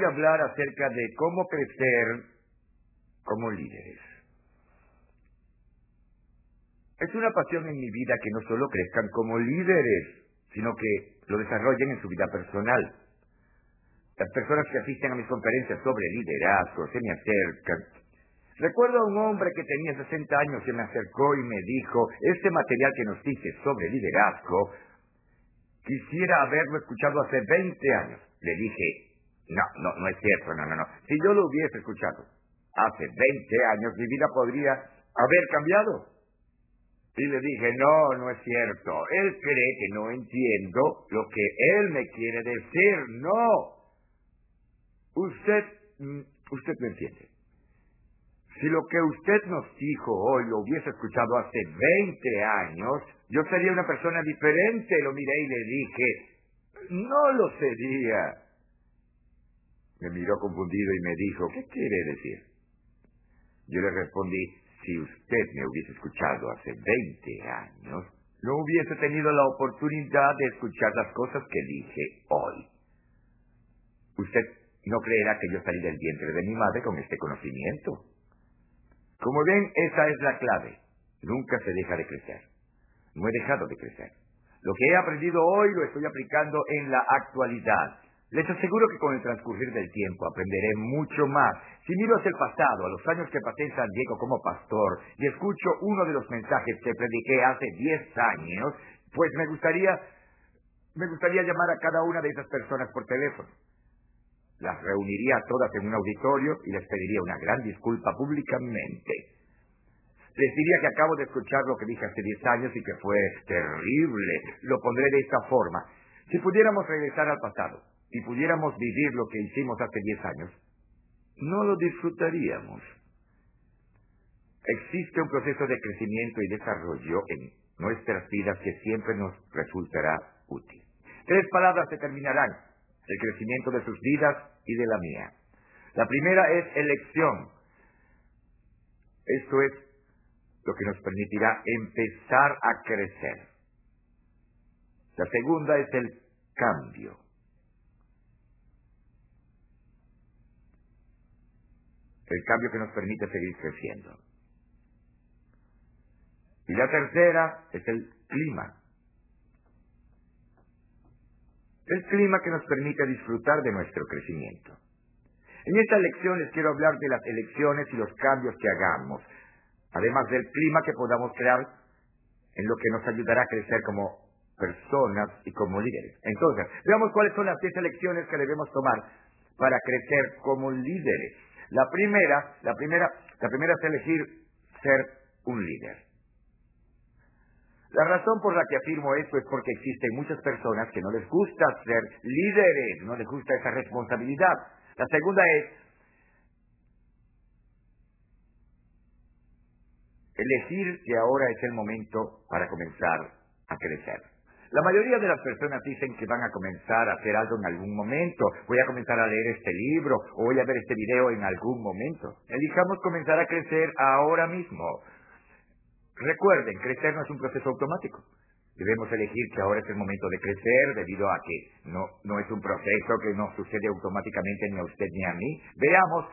voy hablar acerca de cómo crecer como líderes. Es una pasión en mi vida que no solo crezcan como líderes, sino que lo desarrollen en su vida personal. Las personas que asisten a mis conferencias sobre liderazgo se me acercan. Recuerdo a un hombre que tenía 60 años que me acercó y me dijo, este material que nos dice sobre liderazgo, quisiera haberlo escuchado hace 20 años. Le dije, no, no, no es cierto, no, no, no. Si yo lo hubiese escuchado hace 20 años, mi vida podría haber cambiado. Y le dije, no, no es cierto. Él cree que no entiendo lo que él me quiere decir. No. Usted, mm, usted me entiende. Si lo que usted nos dijo hoy lo hubiese escuchado hace 20 años, yo sería una persona diferente. Lo miré y le dije, no lo sería. Me miró confundido y me dijo, ¿qué quiere decir? Yo le respondí, si usted me hubiese escuchado hace 20 años, no hubiese tenido la oportunidad de escuchar las cosas que dije hoy. Usted no creerá que yo salí del vientre de mi madre con este conocimiento. Como ven, esa es la clave. Nunca se deja de crecer. No he dejado de crecer. Lo que he aprendido hoy lo estoy aplicando en la actualidad. Les aseguro que con el transcurrir del tiempo aprenderé mucho más. Si miro hacia el pasado, a los años que pasé en San Diego como pastor, y escucho uno de los mensajes que prediqué hace 10 años, pues me gustaría, me gustaría llamar a cada una de esas personas por teléfono. Las reuniría a todas en un auditorio y les pediría una gran disculpa públicamente. Les diría que acabo de escuchar lo que dije hace 10 años y que fue terrible. Lo pondré de esta forma. Si pudiéramos regresar al pasado, y pudiéramos vivir lo que hicimos hace diez años, no lo disfrutaríamos. Existe un proceso de crecimiento y desarrollo en nuestras vidas que siempre nos resultará útil. Tres palabras determinarán el crecimiento de sus vidas y de la mía. La primera es elección. Esto es lo que nos permitirá empezar a crecer. La segunda es el cambio. El cambio que nos permite seguir creciendo. Y la tercera es el clima. El clima que nos permite disfrutar de nuestro crecimiento. En esta lección les quiero hablar de las elecciones y los cambios que hagamos, además del clima que podamos crear en lo que nos ayudará a crecer como personas y como líderes. Entonces, veamos cuáles son las diez elecciones que debemos tomar para crecer como líderes. La primera, la primera, la primera es elegir ser un líder. La razón por la que afirmo esto es porque existen muchas personas que no les gusta ser líderes, no les gusta esa responsabilidad. La segunda es elegir que ahora es el momento para comenzar a crecer. La mayoría de las personas dicen que van a comenzar a hacer algo en algún momento. Voy a comenzar a leer este libro o voy a ver este video en algún momento. Elijamos comenzar a crecer ahora mismo. Recuerden, crecer no es un proceso automático. Debemos elegir que ahora es el momento de crecer debido a que no, no es un proceso que no sucede automáticamente ni a usted ni a mí. Veamos,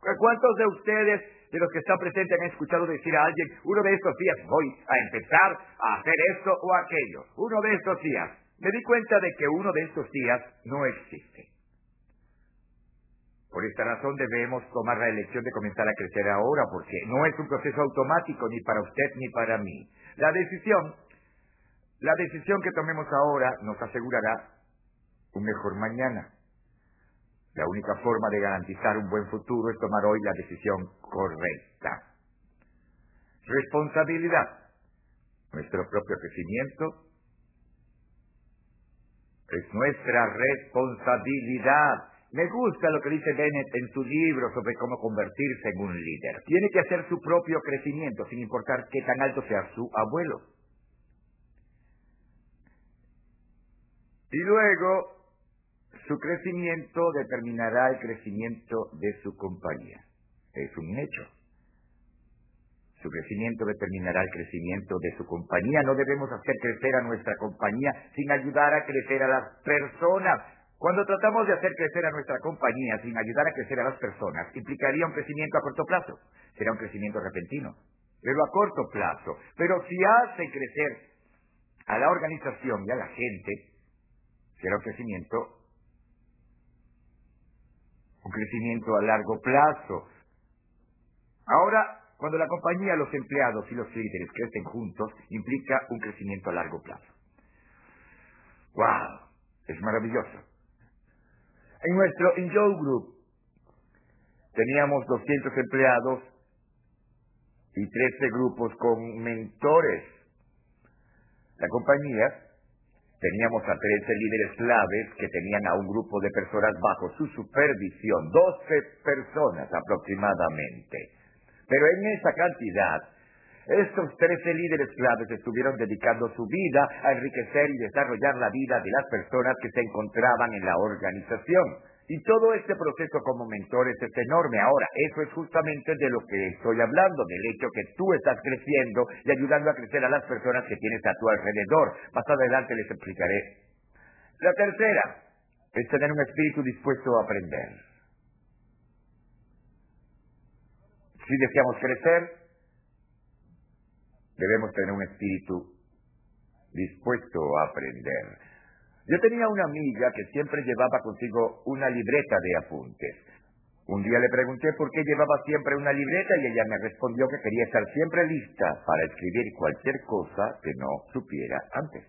¿cuántos de ustedes de los que están presentes han escuchado decir a alguien, uno de estos días voy a empezar a hacer esto o aquello. Uno de estos días. Me di cuenta de que uno de estos días no existe. Por esta razón debemos tomar la elección de comenzar a crecer ahora, porque no es un proceso automático ni para usted ni para mí. La decisión, la decisión que tomemos ahora nos asegurará un mejor mañana. La única forma de garantizar un buen futuro es tomar hoy la decisión correcta. Responsabilidad. Nuestro propio crecimiento es nuestra responsabilidad. Me gusta lo que dice Bennett en su libro sobre cómo convertirse en un líder. Tiene que hacer su propio crecimiento, sin importar qué tan alto sea su abuelo. Y luego su crecimiento determinará el crecimiento de su compañía. Es un hecho. Su crecimiento determinará el crecimiento de su compañía. No debemos hacer crecer a nuestra compañía sin ayudar a crecer a las personas. Cuando tratamos de hacer crecer a nuestra compañía sin ayudar a crecer a las personas, implicaría un crecimiento a corto plazo. Será un crecimiento repentino, pero a corto plazo. Pero si hace crecer a la organización y a la gente, será un crecimiento, un crecimiento a largo plazo. Ahora, cuando la compañía, los empleados y los líderes crecen juntos, implica un crecimiento a largo plazo. ¡Wow! Es maravilloso. En nuestro Enjoy Group teníamos 200 empleados y 13 grupos con mentores. La compañía teníamos a 13 líderes claves que tenían a un grupo de personas bajo su supervisión, 12 personas aproximadamente. Pero en esa cantidad, estos 13 líderes claves estuvieron dedicando su vida a enriquecer y desarrollar la vida de las personas que se encontraban en la organización. Y todo este proceso como mentores es enorme. Ahora, eso es justamente de lo que estoy hablando, del hecho que tú estás creciendo y ayudando a crecer a las personas que tienes a tu alrededor. Más adelante les explicaré. La tercera es tener un espíritu dispuesto a aprender. Si deseamos crecer, debemos tener un espíritu dispuesto a aprender. Yo tenía una amiga que siempre llevaba consigo una libreta de apuntes. Un día le pregunté por qué llevaba siempre una libreta y ella me respondió que quería estar siempre lista para escribir cualquier cosa que no supiera antes.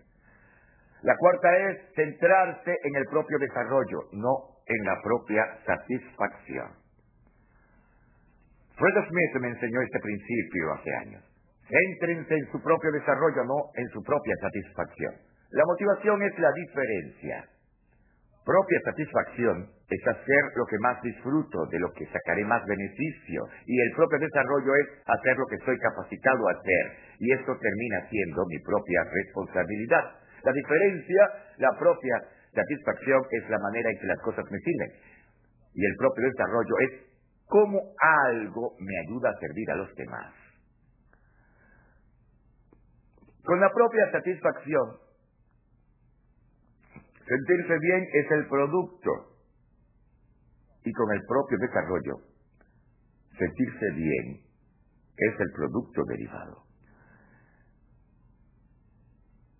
La cuarta es centrarse en el propio desarrollo, no en la propia satisfacción. Fred Smith me enseñó este principio hace años. Céntrense en su propio desarrollo, no en su propia satisfacción. La motivación es la diferencia. Propia satisfacción es hacer lo que más disfruto, de lo que sacaré más beneficio. Y el propio desarrollo es hacer lo que estoy capacitado a hacer. Y esto termina siendo mi propia responsabilidad. La diferencia, la propia satisfacción es la manera en que las cosas me sirven. Y el propio desarrollo es cómo algo me ayuda a servir a los demás. Con la propia satisfacción Sentirse bien es el producto. Y con el propio desarrollo, sentirse bien es el producto derivado.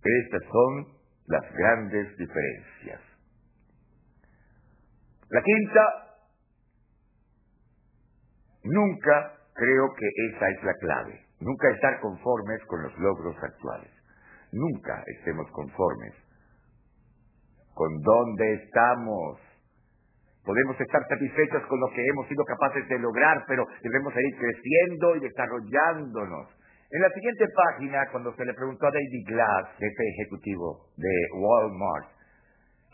Estas son las grandes diferencias. La quinta, nunca creo que esa es la clave. Nunca estar conformes con los logros actuales. Nunca estemos conformes con dónde estamos. Podemos estar satisfechos con lo que hemos sido capaces de lograr, pero debemos seguir creciendo y desarrollándonos. En la siguiente página, cuando se le preguntó a David Glass, jefe ejecutivo de Walmart,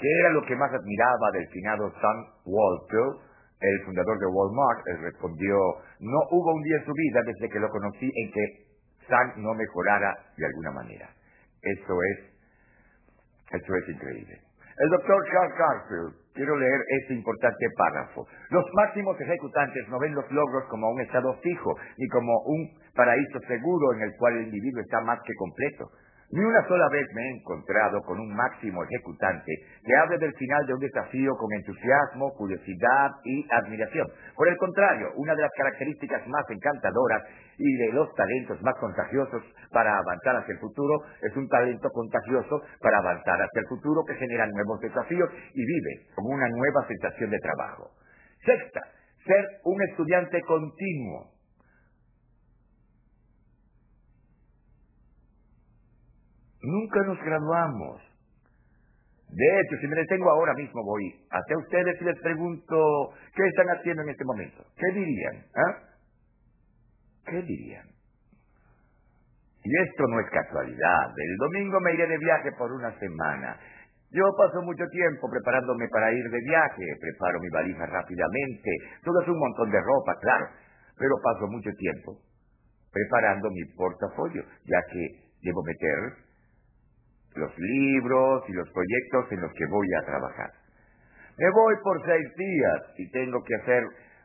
qué era lo que más admiraba del finado Sam Walter, el fundador de Walmart, él respondió, no hubo un día en su vida desde que lo conocí en que Sam no mejorara de alguna manera. Eso es, eso es increíble. El doctor Charles Garfield, quiero leer este importante párrafo. Los máximos ejecutantes no ven los logros como un estado fijo, ni como un paraíso seguro en el cual el individuo está más que completo. Ni una sola vez me he encontrado con un máximo ejecutante que hable del final de un desafío con entusiasmo, curiosidad y admiración. Por el contrario, una de las características más encantadoras y de los talentos más contagiosos para avanzar hacia el futuro es un talento contagioso para avanzar hacia el futuro que genera nuevos desafíos y vive con una nueva sensación de trabajo. Sexta, ser un estudiante continuo. Nunca nos graduamos. De hecho, si me detengo ahora mismo, voy hacia ustedes y les pregunto, ¿qué están haciendo en este momento? ¿Qué dirían? ¿Ah? ¿Qué dirían? Y esto no es casualidad. El domingo me iré de viaje por una semana. Yo paso mucho tiempo preparándome para ir de viaje, preparo mi valija rápidamente, todo es un montón de ropa, claro, pero paso mucho tiempo preparando mi portafolio, ya que debo meter los libros y los proyectos en los que voy a trabajar. Me voy por seis días y tengo que hacer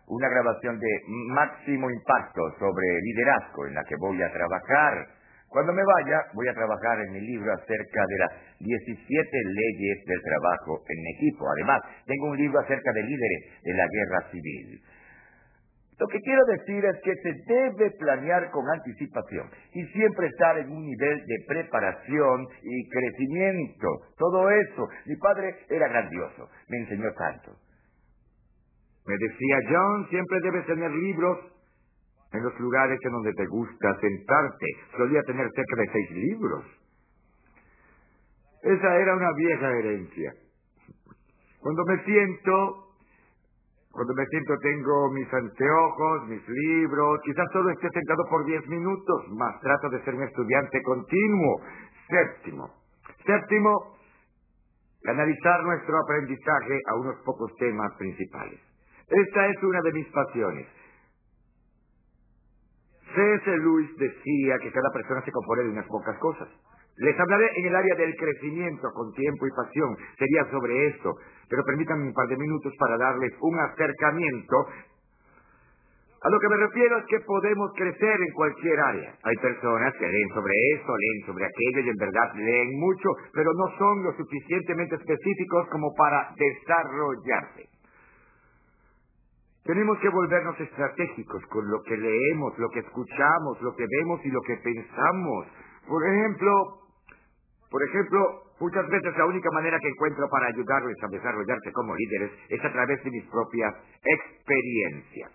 una grabación de máximo impacto sobre liderazgo en la que voy a trabajar. Cuando me vaya, voy a trabajar en mi libro acerca de las 17 leyes del trabajo en equipo. Además, tengo un libro acerca de líderes de la guerra civil. Lo que quiero decir es que se debe planear con anticipación y siempre estar en un nivel de preparación y crecimiento. Todo eso. Mi padre era grandioso. Me enseñó tanto. Me decía, John, siempre debes tener libros en los lugares en donde te gusta sentarte. Solía tener cerca de seis libros. Esa era una vieja herencia. Cuando me siento, cuando me siento tengo mis anteojos, mis libros, quizás solo esté sentado por diez minutos, más trato de ser un estudiante continuo. Séptimo. Séptimo, canalizar nuestro aprendizaje a unos pocos temas principales. Esta es una de mis pasiones. C.S. Lewis decía que cada persona se compone de unas pocas cosas. Les hablaré en el área del crecimiento con tiempo y pasión. Sería sobre esto. Pero permítanme un par de minutos para darles un acercamiento. A lo que me refiero es que podemos crecer en cualquier área. Hay personas que leen sobre esto, leen sobre aquello y en verdad leen mucho, pero no son lo suficientemente específicos como para desarrollarse. Tenemos que volvernos estratégicos con lo que leemos, lo que escuchamos, lo que vemos y lo que pensamos. Por ejemplo, por ejemplo, muchas veces la única manera que encuentro para ayudarles a desarrollarse como líderes es a través de mis propias experiencias.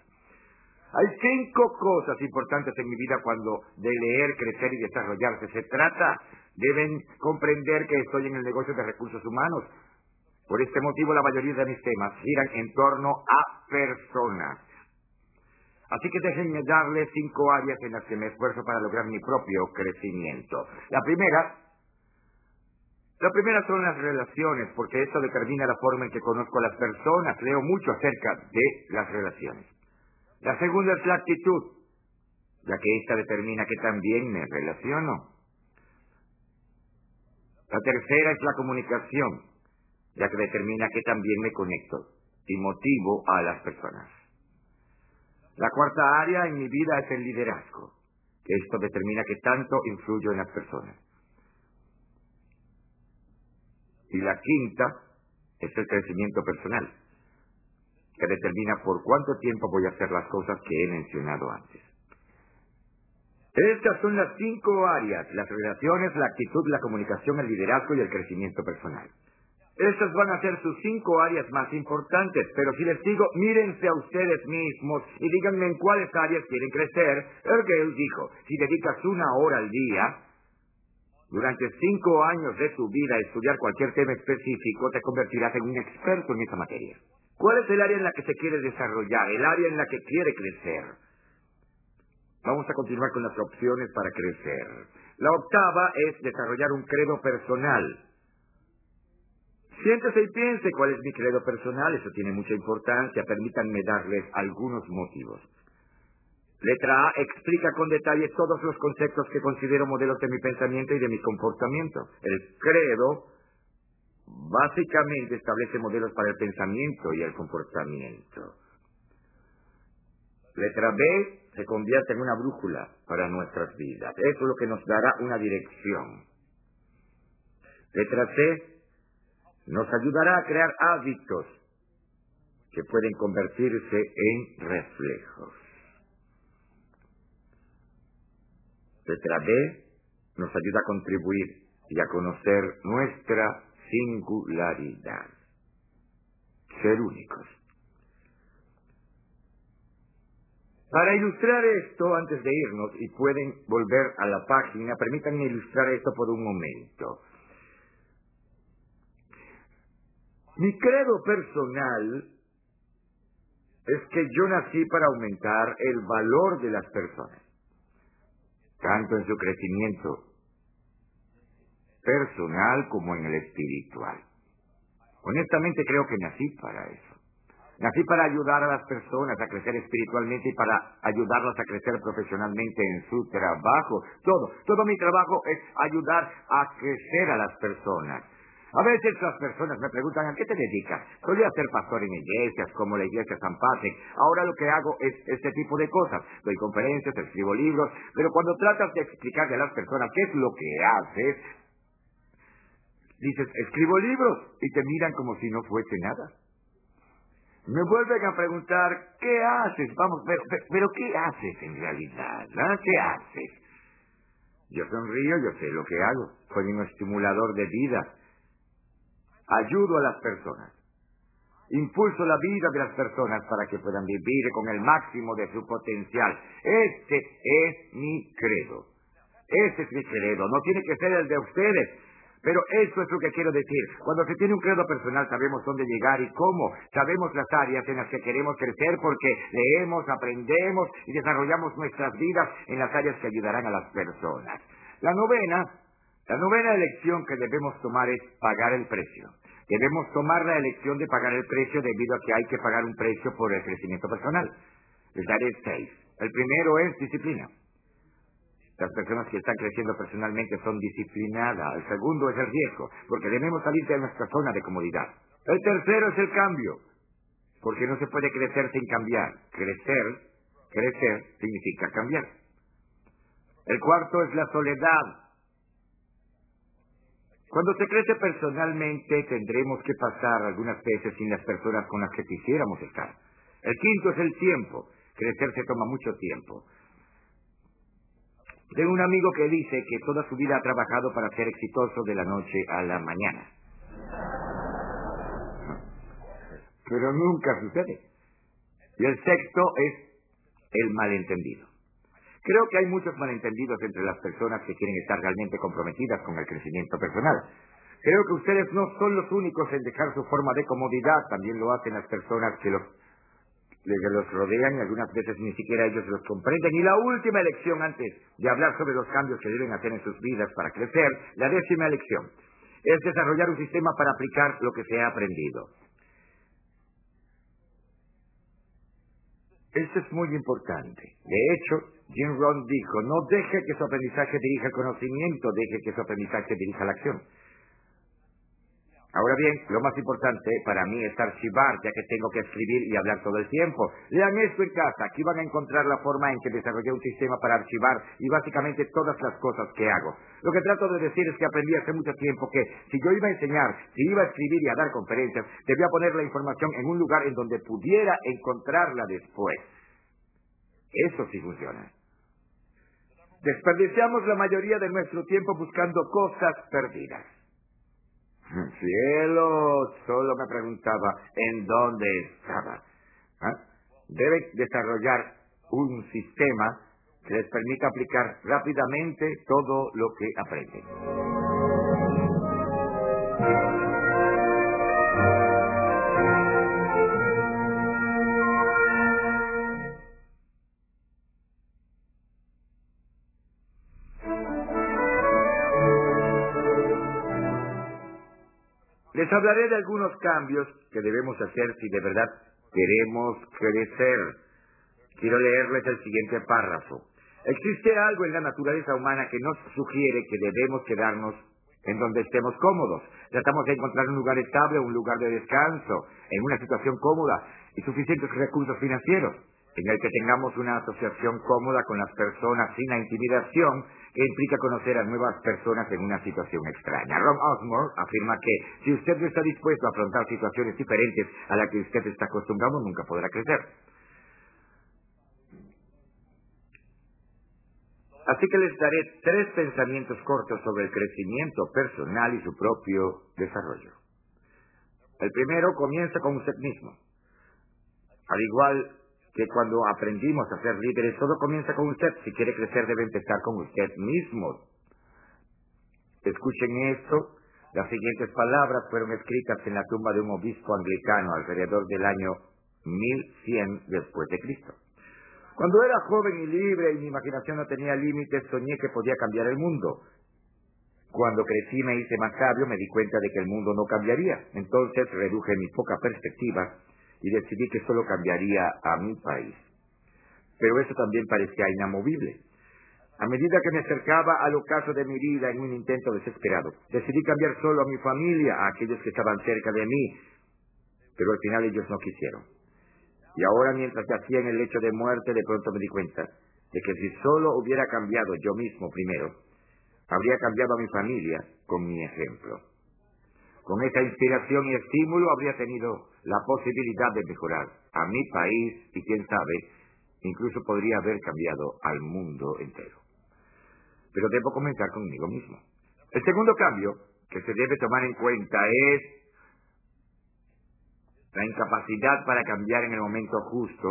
Hay cinco cosas importantes en mi vida cuando de leer, crecer y desarrollarse se trata. Deben comprender que estoy en el negocio de recursos humanos. Por este motivo la mayoría de mis temas giran en torno a personas. Así que déjenme darles cinco áreas en las que me esfuerzo para lograr mi propio crecimiento. La primera, la primera son las relaciones, porque esto determina la forma en que conozco a las personas. Leo mucho acerca de las relaciones. La segunda es la actitud, ya que esta determina que también me relaciono. La tercera es la comunicación, ya que determina que también me conecto y motivo a las personas. La cuarta área en mi vida es el liderazgo, que esto determina que tanto influyo en las personas. Y la quinta es el crecimiento personal, que determina por cuánto tiempo voy a hacer las cosas que he mencionado antes. Estas son las cinco áreas, las relaciones, la actitud, la comunicación, el liderazgo y el crecimiento personal. Estas van a ser sus cinco áreas más importantes, pero si les digo, mírense a ustedes mismos y díganme en cuáles áreas quieren crecer, Ergel dijo, si dedicas una hora al día, durante cinco años de tu vida a estudiar cualquier tema específico, te convertirás en un experto en esa materia. ¿Cuál es el área en la que se quiere desarrollar? El área en la que quiere crecer. Vamos a continuar con las opciones para crecer. La octava es desarrollar un credo personal. Siéntese y piense cuál es mi credo personal, eso tiene mucha importancia, permítanme darles algunos motivos. Letra A explica con detalle todos los conceptos que considero modelos de mi pensamiento y de mi comportamiento. El credo básicamente establece modelos para el pensamiento y el comportamiento. Letra B se convierte en una brújula para nuestras vidas. Eso es lo que nos dará una dirección. Letra C nos ayudará a crear hábitos que pueden convertirse en reflejos. Letra B nos ayuda a contribuir y a conocer nuestra singularidad. Ser únicos. Para ilustrar esto, antes de irnos, y pueden volver a la página, permítanme ilustrar esto por un momento. Mi credo personal es que yo nací para aumentar el valor de las personas, tanto en su crecimiento personal como en el espiritual. Honestamente creo que nací para eso. Nací para ayudar a las personas a crecer espiritualmente y para ayudarlas a crecer profesionalmente en su trabajo. Todo, todo mi trabajo es ayudar a crecer a las personas. A veces las personas me preguntan, ¿a qué te dedicas? Solía ser pastor en iglesias, como la iglesia San Patrick. Ahora lo que hago es este tipo de cosas. Doy conferencias, escribo libros, pero cuando tratas de explicarle a las personas qué es lo que haces, dices, escribo libros, y te miran como si no fuese nada. Me vuelven a preguntar, ¿qué haces? Vamos, pero, pero, ¿qué haces en realidad? ¿Ah? ¿Qué haces? Yo sonrío, yo sé lo que hago. Soy un estimulador de vida ayudo a las personas. Impulso la vida de las personas para que puedan vivir con el máximo de su potencial. Este es mi credo. Este es mi credo. No tiene que ser el de ustedes. Pero eso es lo que quiero decir. Cuando se tiene un credo personal sabemos dónde llegar y cómo. Sabemos las áreas en las que queremos crecer porque leemos, aprendemos y desarrollamos nuestras vidas en las áreas que ayudarán a las personas. La novena, la novena elección que debemos tomar es pagar el precio. Debemos tomar la elección de pagar el precio debido a que hay que pagar un precio por el crecimiento personal. Les daré seis. El primero es disciplina. Las personas que están creciendo personalmente son disciplinadas. El segundo es el riesgo, porque debemos salir de nuestra zona de comodidad. El tercero es el cambio, porque no se puede crecer sin cambiar. Crecer, crecer significa cambiar. El cuarto es la soledad. Cuando se crece personalmente tendremos que pasar algunas veces sin las personas con las que quisiéramos estar. El quinto es el tiempo. Crecer se toma mucho tiempo. Tengo un amigo que dice que toda su vida ha trabajado para ser exitoso de la noche a la mañana. Pero nunca sucede. Y el sexto es el malentendido. Creo que hay muchos malentendidos entre las personas que quieren estar realmente comprometidas con el crecimiento personal. Creo que ustedes no son los únicos en dejar su forma de comodidad, también lo hacen las personas que los, los rodean y algunas veces ni siquiera ellos los comprenden. Y la última elección antes de hablar sobre los cambios que deben hacer en sus vidas para crecer, la décima elección, es desarrollar un sistema para aplicar lo que se ha aprendido. Esto es muy importante. De hecho, Jim Rohn dijo, no deje que su aprendizaje dirija el conocimiento, deje que su aprendizaje dirija la acción. Ahora bien, lo más importante para mí es archivar, ya que tengo que escribir y hablar todo el tiempo. Lean esto en casa, aquí van a encontrar la forma en que desarrollé un sistema para archivar y básicamente todas las cosas que hago. Lo que trato de decir es que aprendí hace mucho tiempo que si yo iba a enseñar, si iba a escribir y a dar conferencias, debía poner la información en un lugar en donde pudiera encontrarla después. Eso sí funciona. Desperdiciamos la mayoría de nuestro tiempo buscando cosas perdidas. Cielo, solo me preguntaba en dónde estaba. ¿Ah? Debe desarrollar un sistema que les permita aplicar rápidamente todo lo que aprenden. Les hablaré de algunos cambios que debemos hacer si de verdad queremos crecer. Quiero leerles el siguiente párrafo. Existe algo en la naturaleza humana que nos sugiere que debemos quedarnos en donde estemos cómodos. Tratamos de encontrar un lugar estable, un lugar de descanso, en una situación cómoda y suficientes recursos financieros en el que tengamos una asociación cómoda con las personas sin la intimidación implica conocer a nuevas personas en una situación extraña. Ron Osmore afirma que si usted no está dispuesto a afrontar situaciones diferentes a las que usted está acostumbrado, nunca podrá crecer. Así que les daré tres pensamientos cortos sobre el crecimiento personal y su propio desarrollo. El primero comienza con usted mismo. Al igual que cuando aprendimos a ser líderes, todo comienza con usted. Si quiere crecer, debe empezar con usted mismo. Escuchen esto. Las siguientes palabras fueron escritas en la tumba de un obispo anglicano alrededor del año 1100 después de Cristo. Cuando era joven y libre y mi imaginación no tenía límites, soñé que podía cambiar el mundo. Cuando crecí me hice más sabio, me di cuenta de que el mundo no cambiaría. Entonces reduje mi poca perspectiva y decidí que solo cambiaría a mi país. Pero eso también parecía inamovible. A medida que me acercaba al ocaso de mi vida en un intento desesperado, decidí cambiar solo a mi familia, a aquellos que estaban cerca de mí, pero al final ellos no quisieron. Y ahora mientras yacía en el lecho de muerte, de pronto me di cuenta de que si solo hubiera cambiado yo mismo primero, habría cambiado a mi familia con mi ejemplo. Con esa inspiración y estímulo habría tenido la posibilidad de mejorar a mi país y quién sabe, incluso podría haber cambiado al mundo entero pero debo comenzar conmigo mismo. El segundo cambio que se debe tomar en cuenta es la incapacidad para cambiar en el momento justo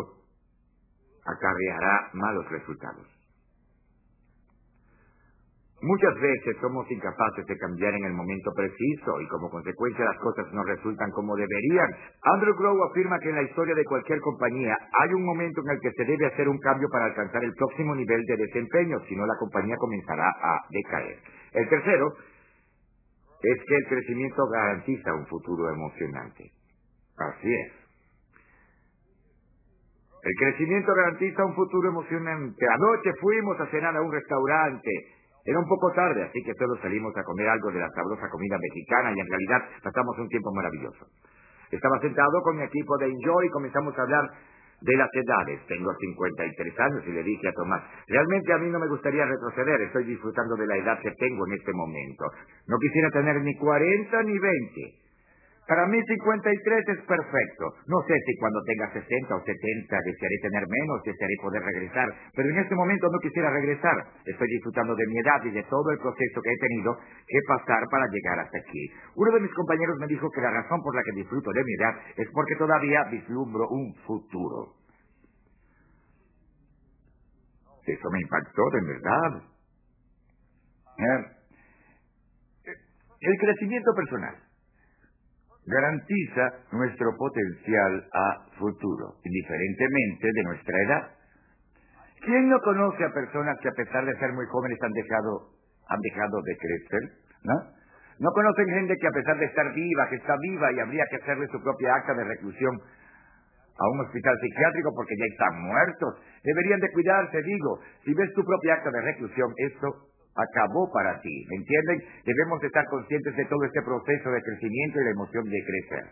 acarreará malos resultados. Muchas veces somos incapaces de cambiar en el momento preciso y como consecuencia las cosas no resultan como deberían. Andrew Grove afirma que en la historia de cualquier compañía hay un momento en el que se debe hacer un cambio para alcanzar el próximo nivel de desempeño, si no la compañía comenzará a decaer. El tercero es que el crecimiento garantiza un futuro emocionante. Así es. El crecimiento garantiza un futuro emocionante. Anoche fuimos a cenar a un restaurante era un poco tarde, así que todos salimos a comer algo de la sabrosa comida mexicana y en realidad pasamos un tiempo maravilloso. Estaba sentado con mi equipo de Enjoy y comenzamos a hablar de las edades. Tengo 53 años y le dije a Tomás, realmente a mí no me gustaría retroceder, estoy disfrutando de la edad que tengo en este momento. No quisiera tener ni 40 ni 20. Para mí 53 es perfecto. No sé si cuando tenga 60 o 70 desearé tener menos, desearé poder regresar, pero en este momento no quisiera regresar. Estoy disfrutando de mi edad y de todo el proceso que he tenido que pasar para llegar hasta aquí. Uno de mis compañeros me dijo que la razón por la que disfruto de mi edad es porque todavía vislumbro un futuro. Eso me impactó de verdad. ¿Eh? El crecimiento personal garantiza nuestro potencial a futuro, indiferentemente de nuestra edad. ¿Quién no conoce a personas que a pesar de ser muy jóvenes han dejado, han dejado de crecer? ¿No? ¿No conocen gente que a pesar de estar viva, que está viva y habría que hacerle su propia acta de reclusión a un hospital psiquiátrico porque ya están muertos? Deberían de cuidarse, digo. Si ves tu propia acta de reclusión, esto acabó para ti. ¿Me entienden? Debemos estar conscientes de todo este proceso de crecimiento y la emoción de crecer.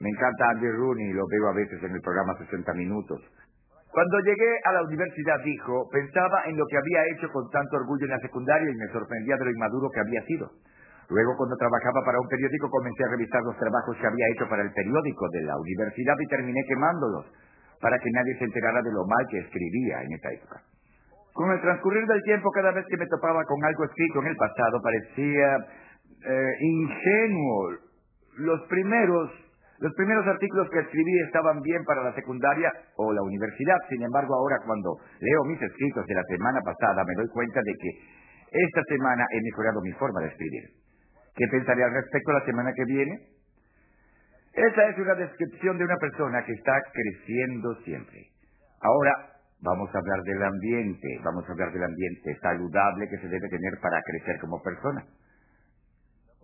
Me encanta Andy Rooney, lo veo a veces en el programa 60 Minutos. Cuando llegué a la universidad dijo, pensaba en lo que había hecho con tanto orgullo en la secundaria y me sorprendía de lo inmaduro que había sido. Luego, cuando trabajaba para un periódico, comencé a revisar los trabajos que había hecho para el periódico de la universidad y terminé quemándolos para que nadie se enterara de lo mal que escribía en esa época. Con el transcurrir del tiempo, cada vez que me topaba con algo escrito en el pasado, parecía eh, ingenuo. Los primeros, los primeros artículos que escribí estaban bien para la secundaria o la universidad. Sin embargo, ahora cuando leo mis escritos de la semana pasada, me doy cuenta de que esta semana he mejorado mi forma de escribir. ¿Qué pensaré al respecto la semana que viene? Esa es una descripción de una persona que está creciendo siempre. Ahora, Vamos a hablar del ambiente, vamos a hablar del ambiente saludable que se debe tener para crecer como persona.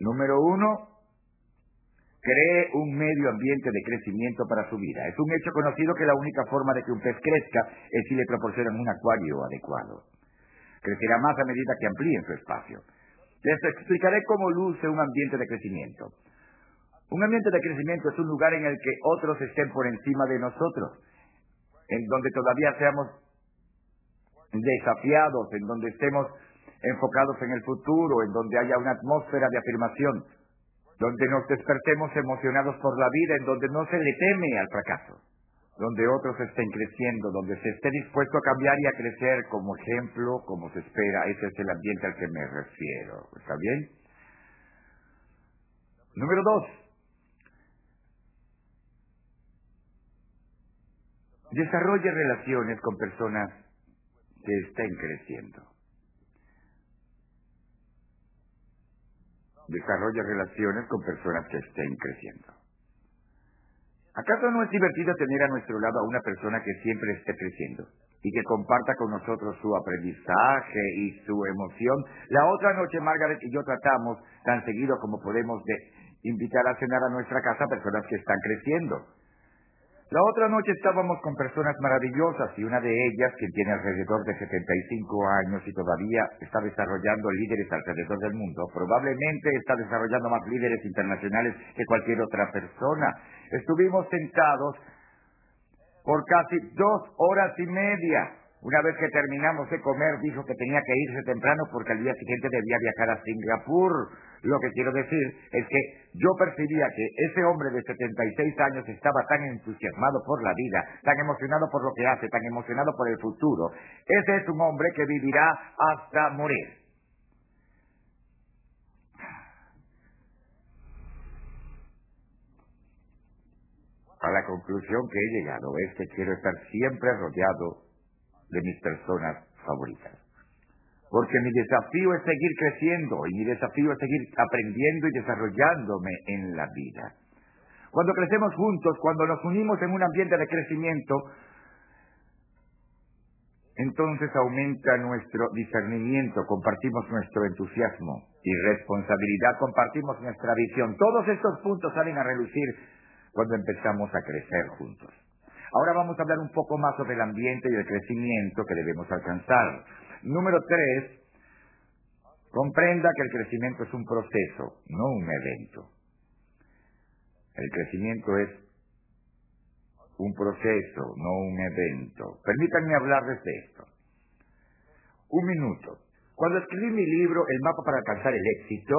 Número uno, cree un medio ambiente de crecimiento para su vida. Es un hecho conocido que la única forma de que un pez crezca es si le proporcionan un acuario adecuado. Crecerá más a medida que amplíen su espacio. Les explicaré cómo luce un ambiente de crecimiento. Un ambiente de crecimiento es un lugar en el que otros estén por encima de nosotros en donde todavía seamos desafiados, en donde estemos enfocados en el futuro, en donde haya una atmósfera de afirmación, donde nos despertemos emocionados por la vida, en donde no se le teme al fracaso, donde otros estén creciendo, donde se esté dispuesto a cambiar y a crecer como ejemplo, como se espera. Ese es el ambiente al que me refiero. ¿Está bien? Número dos, Desarrolle relaciones con personas que estén creciendo. Desarrolle relaciones con personas que estén creciendo. ¿Acaso no es divertido tener a nuestro lado a una persona que siempre esté creciendo y que comparta con nosotros su aprendizaje y su emoción? La otra noche Margaret y yo tratamos, tan seguido como podemos, de invitar a cenar a nuestra casa a personas que están creciendo. La otra noche estábamos con personas maravillosas y una de ellas, que tiene alrededor de 75 años y todavía está desarrollando líderes alrededor del mundo, probablemente está desarrollando más líderes internacionales que cualquier otra persona. Estuvimos sentados por casi dos horas y media una vez que terminamos de comer, dijo que tenía que irse temprano porque al día siguiente debía viajar a Singapur. Lo que quiero decir es que yo percibía que ese hombre de 76 años estaba tan entusiasmado por la vida, tan emocionado por lo que hace, tan emocionado por el futuro. Ese es un hombre que vivirá hasta morir. A la conclusión que he llegado es que quiero estar siempre rodeado de mis personas favoritas. Porque mi desafío es seguir creciendo y mi desafío es seguir aprendiendo y desarrollándome en la vida. Cuando crecemos juntos, cuando nos unimos en un ambiente de crecimiento, entonces aumenta nuestro discernimiento, compartimos nuestro entusiasmo y responsabilidad, compartimos nuestra visión. Todos estos puntos salen a relucir cuando empezamos a crecer juntos. Ahora vamos a hablar un poco más sobre el ambiente y el crecimiento que debemos alcanzar. Número tres, comprenda que el crecimiento es un proceso, no un evento. El crecimiento es un proceso, no un evento. Permítanme hablarles de esto. Un minuto. Cuando escribí mi libro, El mapa para alcanzar el éxito,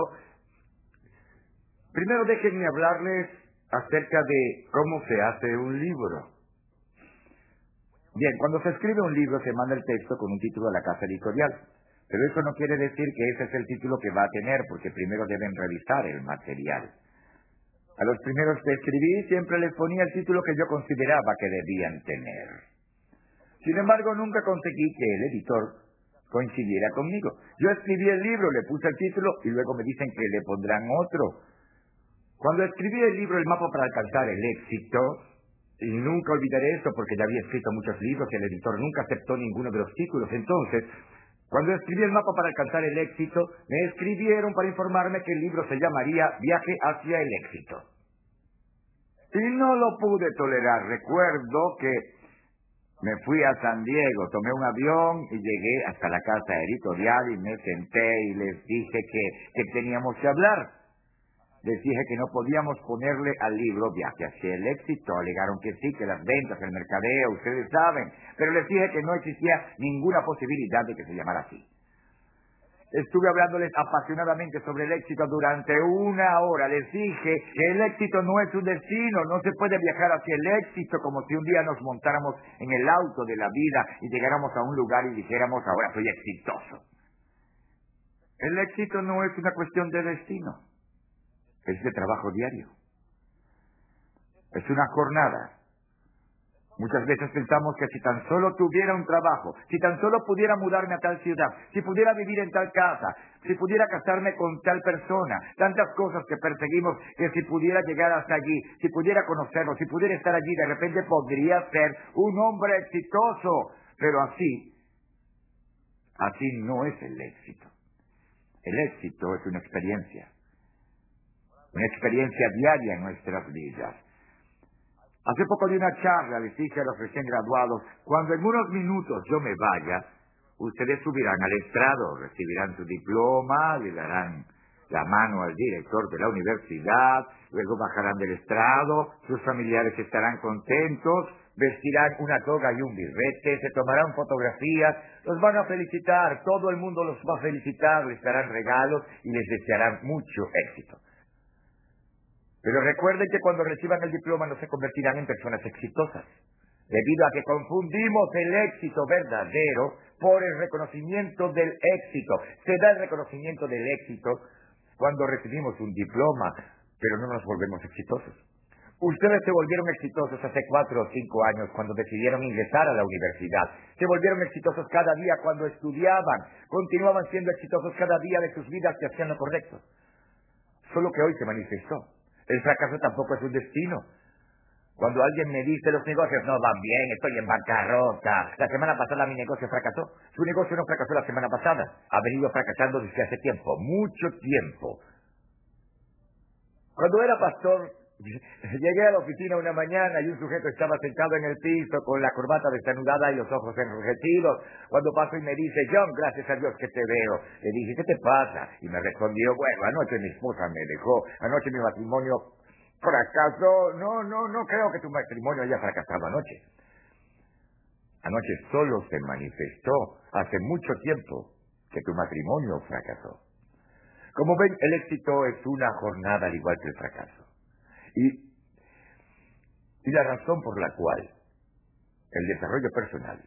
primero déjenme hablarles acerca de cómo se hace un libro. Bien, cuando se escribe un libro se manda el texto con un título a la casa editorial. Pero eso no quiere decir que ese es el título que va a tener, porque primero deben revisar el material. A los primeros que escribí siempre les ponía el título que yo consideraba que debían tener. Sin embargo, nunca conseguí que el editor coincidiera conmigo. Yo escribí el libro, le puse el título y luego me dicen que le pondrán otro. Cuando escribí el libro El mapa para alcanzar el éxito, y nunca olvidaré esto porque ya había escrito muchos libros y el editor nunca aceptó ninguno de los títulos. Entonces, cuando escribí el mapa para alcanzar el éxito, me escribieron para informarme que el libro se llamaría Viaje hacia el éxito. Y no lo pude tolerar. Recuerdo que me fui a San Diego, tomé un avión y llegué hasta la casa editorial y me senté y les dije que, que teníamos que hablar les dije que no podíamos ponerle al libro viaje hacia el éxito. Alegaron que sí, que las ventas, el mercadeo, ustedes saben. Pero les dije que no existía ninguna posibilidad de que se llamara así. Estuve hablándoles apasionadamente sobre el éxito durante una hora. Les dije que el éxito no es un destino, no se puede viajar hacia el éxito como si un día nos montáramos en el auto de la vida y llegáramos a un lugar y dijéramos ahora soy exitoso. El éxito no es una cuestión de destino es de trabajo diario. Es una jornada. Muchas veces pensamos que si tan solo tuviera un trabajo, si tan solo pudiera mudarme a tal ciudad, si pudiera vivir en tal casa, si pudiera casarme con tal persona, tantas cosas que perseguimos, que si pudiera llegar hasta allí, si pudiera conocerlo, si pudiera estar allí, de repente podría ser un hombre exitoso. Pero así, así no es el éxito. El éxito es una experiencia una experiencia diaria en nuestras vidas. Hace poco di una charla, les dije a los recién graduados, cuando en unos minutos yo me vaya, ustedes subirán al estrado, recibirán su diploma, le darán la mano al director de la universidad, luego bajarán del estrado, sus familiares estarán contentos, vestirán una toga y un birrete, se tomarán fotografías, los van a felicitar, todo el mundo los va a felicitar, les darán regalos y les desearán mucho éxito. Pero recuerden que cuando reciban el diploma no se convertirán en personas exitosas, debido a que confundimos el éxito verdadero por el reconocimiento del éxito. Se da el reconocimiento del éxito cuando recibimos un diploma, pero no nos volvemos exitosos. Ustedes se volvieron exitosos hace cuatro o cinco años cuando decidieron ingresar a la universidad. Se volvieron exitosos cada día cuando estudiaban. Continuaban siendo exitosos cada día de sus vidas que hacían lo correcto. Solo que hoy se manifestó el fracaso tampoco es un destino. Cuando alguien me dice los negocios no van bien, estoy en bancarrota, la semana pasada mi negocio fracasó, su negocio no fracasó la semana pasada, ha venido fracasando desde hace tiempo, mucho tiempo. Cuando era pastor, Llegué a la oficina una mañana y un sujeto estaba sentado en el piso con la corbata desanudada y los ojos enrojecidos. Cuando paso y me dice, John, gracias a Dios que te veo. Le dije, ¿qué te pasa? Y me respondió, bueno, anoche mi esposa me dejó, anoche mi matrimonio fracasó. No, no, no creo que tu matrimonio haya fracasado anoche. Anoche solo se manifestó hace mucho tiempo que tu matrimonio fracasó. Como ven, el éxito es una jornada al igual que el fracaso. Y, la razón por la cual el desarrollo personal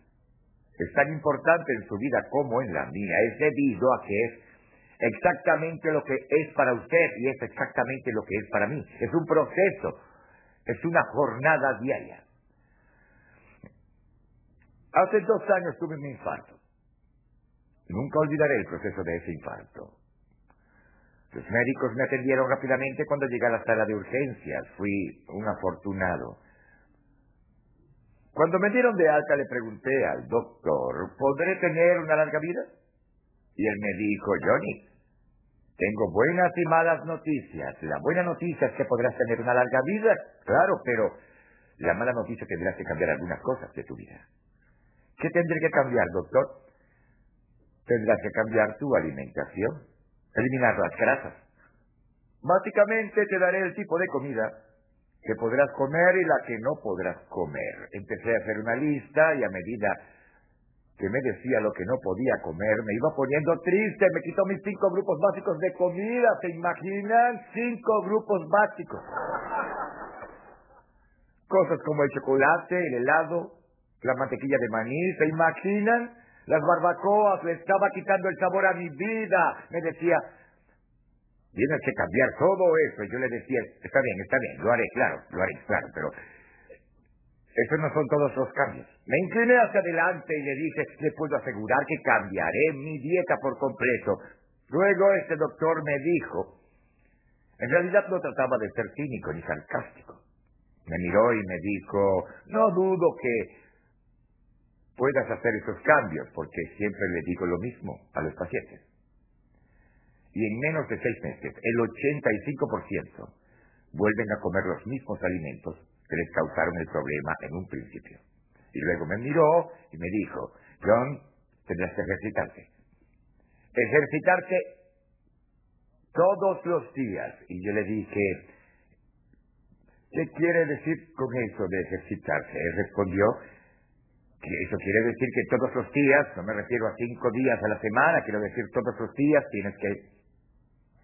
es tan importante en su vida como en la mía es debido a que es exactamente lo que es para usted y es exactamente lo que es para mí. Es un proceso, es una jornada diaria. Hace dos años tuve un infarto. Nunca olvidaré el proceso de ese infarto. Los médicos me atendieron rápidamente cuando llegué a la sala de urgencias. Fui un afortunado. Cuando me dieron de alta le pregunté al doctor, ¿podré tener una larga vida? Y él me dijo, Johnny, tengo buenas y malas noticias. La buena noticia es que podrás tener una larga vida, claro, pero la mala noticia es que tendrás que cambiar algunas cosas de tu vida. ¿Qué tendré que cambiar, doctor? Tendrás que cambiar tu alimentación eliminar las grasas. Básicamente te daré el tipo de comida que podrás comer y la que no podrás comer. Empecé a hacer una lista y a medida que me decía lo que no podía comer, me iba poniendo triste, me quitó mis cinco grupos básicos de comida, ¿se imaginan? Cinco grupos básicos. Cosas como el chocolate, el helado, la mantequilla de maní, ¿se imaginan? Las barbacoas, le estaba quitando el sabor a mi vida. Me decía, tienes que cambiar todo eso. Y yo le decía, está bien, está bien, lo haré, claro, lo haré, claro, pero esos no son todos los cambios. Me incliné hacia adelante y le dije, le puedo asegurar que cambiaré mi dieta por completo. Luego este doctor me dijo, en realidad no trataba de ser cínico ni sarcástico. Me miró y me dijo, no dudo que puedas hacer esos cambios, porque siempre le digo lo mismo a los pacientes. Y en menos de seis meses, el 85% vuelven a comer los mismos alimentos que les causaron el problema en un principio. Y luego me miró y me dijo, John, tendrás que ejercitarte. Ejercitarse todos los días. Y yo le dije, ¿qué quiere decir con eso de ejercitarse? Él respondió, eso quiere decir que todos los días, no me refiero a cinco días a la semana, quiero decir todos los días tienes que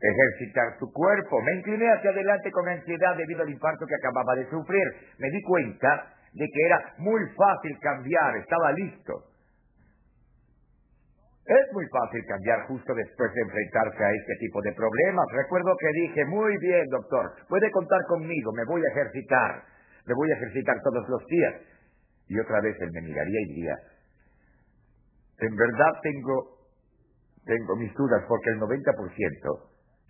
ejercitar tu cuerpo. Me incliné hacia adelante con ansiedad debido al infarto que acababa de sufrir. Me di cuenta de que era muy fácil cambiar, estaba listo. Es muy fácil cambiar justo después de enfrentarse a este tipo de problemas. Recuerdo que dije, muy bien, doctor, puede contar conmigo, me voy a ejercitar. Me voy a ejercitar todos los días. Y otra vez él me miraría y diría, en verdad tengo, tengo mis dudas porque el 90%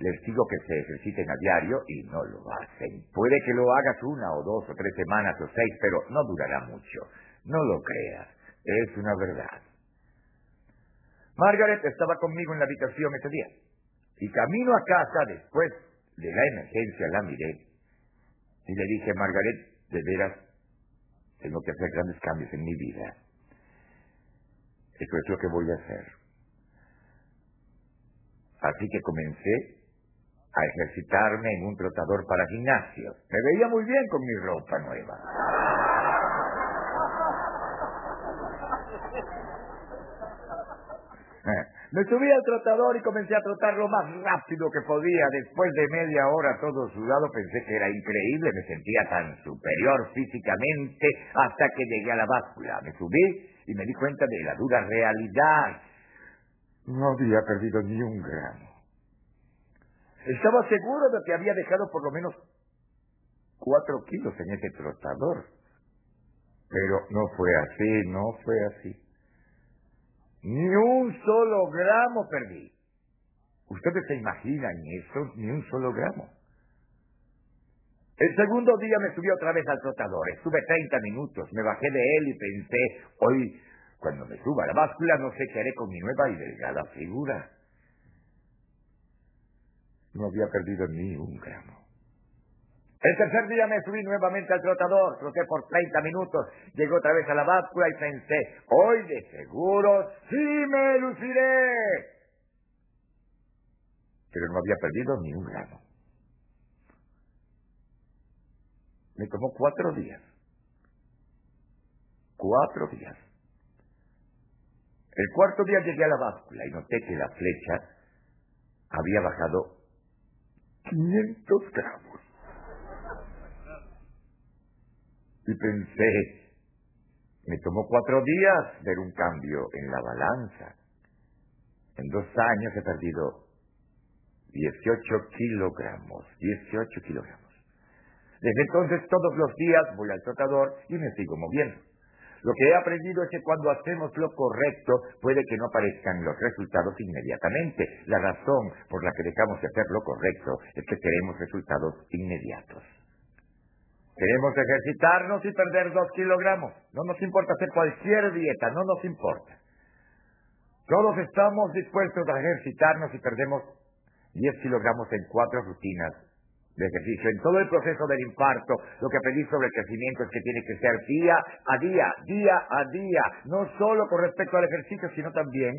les digo que se ejerciten a diario y no lo hacen. Puede que lo hagas una o dos o tres semanas o seis, pero no durará mucho. No lo creas, es una verdad. Margaret estaba conmigo en la habitación ese día. Y camino a casa después de la emergencia la miré y le dije, Margaret, de veras tengo que hacer grandes cambios en mi vida. Eso es lo que voy a hacer. Así que comencé a ejercitarme en un trotador para gimnasio. Me veía muy bien con mi ropa nueva. Me subí al trotador y comencé a trotar lo más rápido que podía. Después de media hora todo sudado pensé que era increíble, me sentía tan superior físicamente hasta que llegué a la báscula. Me subí y me di cuenta de la dura realidad. No había perdido ni un gramo. Estaba seguro de que había dejado por lo menos cuatro kilos en ese trotador. Pero no fue así, no fue así. Ni un solo gramo perdí. Ustedes se imaginan eso, ni un solo gramo. El segundo día me subí otra vez al trotador. Estuve 30 minutos. Me bajé de él y pensé, hoy, cuando me suba la báscula, no sé qué haré con mi nueva y delgada figura. No había perdido ni un gramo. El tercer día me subí nuevamente al trotador, troté por 30 minutos, llegué otra vez a la báscula y pensé, hoy de seguro sí me luciré. Pero no había perdido ni un gramo. Me tomó cuatro días. Cuatro días. El cuarto día llegué a la báscula y noté que la flecha había bajado 500 gramos. Y pensé, me tomó cuatro días ver un cambio en la balanza. En dos años he perdido 18 kilogramos, 18 kilogramos. Desde entonces todos los días voy al trotador y me sigo moviendo. Lo que he aprendido es que cuando hacemos lo correcto puede que no aparezcan los resultados inmediatamente. La razón por la que dejamos de hacer lo correcto es que queremos resultados inmediatos. Queremos ejercitarnos y perder dos kilogramos. No nos importa hacer cualquier dieta, no nos importa. Todos estamos dispuestos a ejercitarnos y perdemos 10 kilogramos en cuatro rutinas de ejercicio. En todo el proceso del infarto, lo que aprendí sobre el crecimiento es que tiene que ser día a día, día a día, no solo con respecto al ejercicio, sino también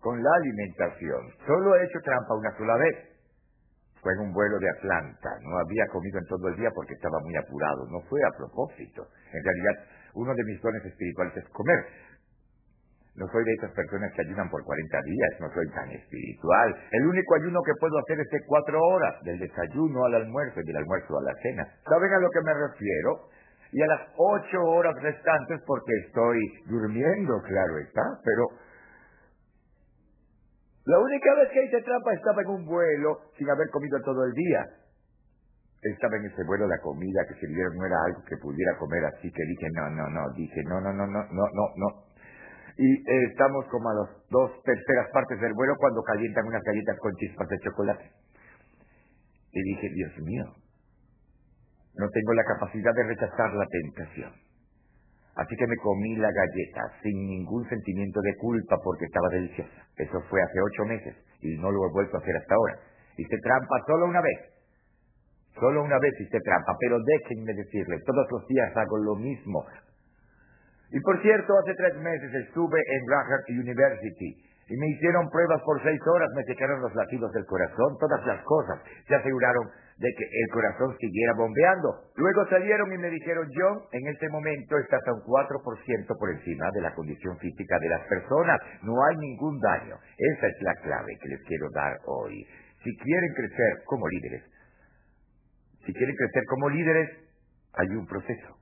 con la alimentación. Solo he hecho trampa una sola vez. Fue en un vuelo de Atlanta. No había comido en todo el día porque estaba muy apurado. No fue a propósito. En realidad, uno de mis dones espirituales es comer. No soy de esas personas que ayunan por 40 días, no soy tan espiritual. El único ayuno que puedo hacer es de cuatro horas, del desayuno al almuerzo y del almuerzo a la cena. ¿Saben a lo que me refiero? Y a las ocho horas restantes porque estoy durmiendo, claro está, pero la única vez que hice trampa estaba en un vuelo sin haber comido todo el día. Estaba en ese vuelo la comida que se dieron no era algo que pudiera comer, así que dije, no, no, no, dije, no, no, no, no, no, no, no y eh, estamos como a las dos terceras partes del vuelo cuando calientan unas galletas con chispas de chocolate. Y dije, Dios mío, no tengo la capacidad de rechazar la tentación. Así que me comí la galleta sin ningún sentimiento de culpa porque estaba deliciosa. Eso fue hace ocho meses y no lo he vuelto a hacer hasta ahora. Hice trampa solo una vez. Solo una vez hice trampa, pero déjenme decirles, todos los días hago lo mismo. Y por cierto, hace tres meses estuve en Rutgers University y me hicieron pruebas por seis horas, me checaron los latidos del corazón, todas las cosas. Se aseguraron de que el corazón siguiera bombeando. Luego salieron y me dijeron, John, en este momento estás a un 4% por encima de la condición física de las personas. No hay ningún daño. Esa es la clave que les quiero dar hoy. Si quieren crecer como líderes, si quieren crecer como líderes, hay un proceso.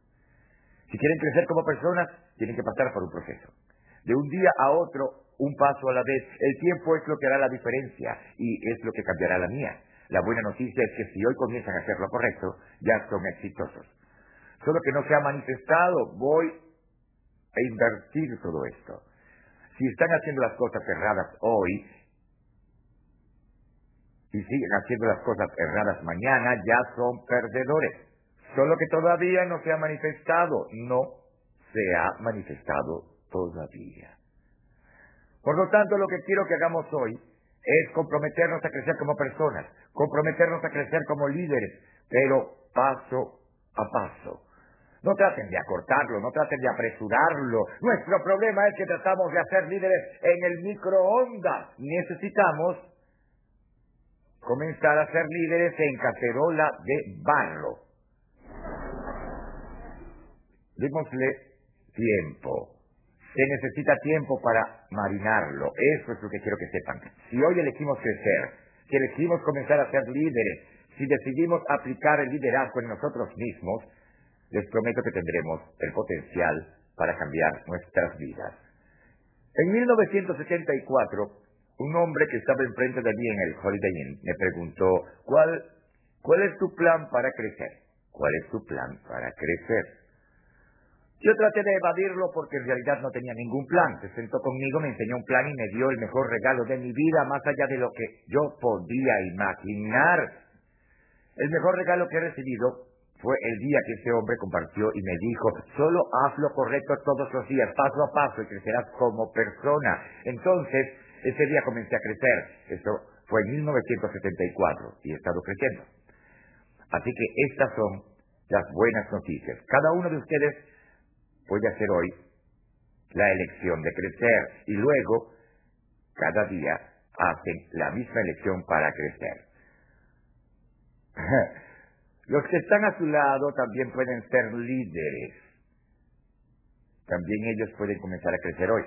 Si quieren crecer como personas, tienen que pasar por un proceso. De un día a otro, un paso a la vez. El tiempo es lo que hará la diferencia y es lo que cambiará la mía. La buena noticia es que si hoy comienzan a hacer lo correcto, ya son exitosos. Solo que no se ha manifestado, voy a invertir todo esto. Si están haciendo las cosas erradas hoy y siguen haciendo las cosas erradas mañana, ya son perdedores. Solo que todavía no se ha manifestado, no se ha manifestado todavía. Por lo tanto, lo que quiero que hagamos hoy es comprometernos a crecer como personas, comprometernos a crecer como líderes, pero paso a paso. No traten de acortarlo, no traten de apresurarlo. Nuestro problema es que tratamos de hacer líderes en el microondas. Necesitamos comenzar a ser líderes en cacerola de barro. Démosle tiempo. Se necesita tiempo para marinarlo. Eso es lo que quiero que sepan. Si hoy elegimos crecer, si elegimos comenzar a ser líderes, si decidimos aplicar el liderazgo en nosotros mismos, les prometo que tendremos el potencial para cambiar nuestras vidas. En 1974, un hombre que estaba enfrente de mí en el Holiday Inn me preguntó, ¿cuál, cuál es tu plan para crecer? ¿Cuál es tu plan para crecer? Yo traté de evadirlo porque en realidad no tenía ningún plan. Se sentó conmigo, me enseñó un plan y me dio el mejor regalo de mi vida, más allá de lo que yo podía imaginar. El mejor regalo que he recibido fue el día que ese hombre compartió y me dijo, solo haz lo correcto todos los días, paso a paso, y crecerás como persona. Entonces, ese día comencé a crecer. Eso fue en 1974 y he estado creciendo. Así que estas son las buenas noticias. Cada uno de ustedes puede hacer hoy la elección de crecer y luego cada día hacen la misma elección para crecer. Los que están a su lado también pueden ser líderes. También ellos pueden comenzar a crecer hoy.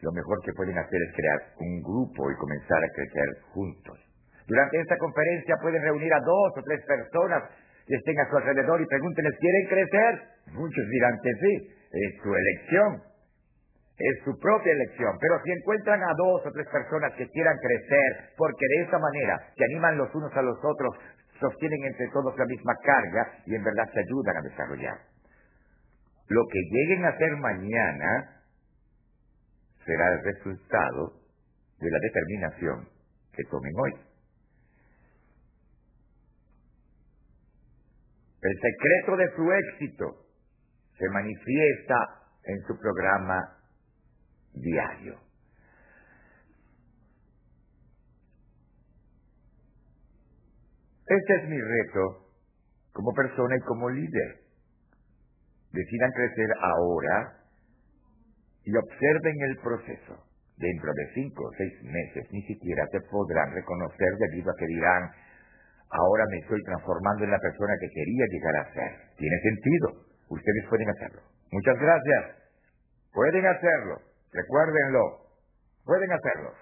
Lo mejor que pueden hacer es crear un grupo y comenzar a crecer juntos. Durante esta conferencia pueden reunir a dos o tres personas que estén a su alrededor y pregúntenles, ¿quieren crecer? Muchos dirán que sí, es su elección, es su propia elección. Pero si encuentran a dos o tres personas que quieran crecer, porque de esa manera se animan los unos a los otros, sostienen entre todos la misma carga y en verdad se ayudan a desarrollar. Lo que lleguen a hacer mañana será el resultado de la determinación que tomen hoy. El secreto de su éxito se manifiesta en su programa diario. Este es mi reto como persona y como líder. Decidan crecer ahora y observen el proceso. Dentro de cinco o seis meses ni siquiera te podrán reconocer debido a que dirán, ahora me estoy transformando en la persona que quería llegar a ser. Tiene sentido. Ustedes pueden hacerlo. Muchas gracias. Pueden hacerlo. Recuérdenlo. Pueden hacerlo.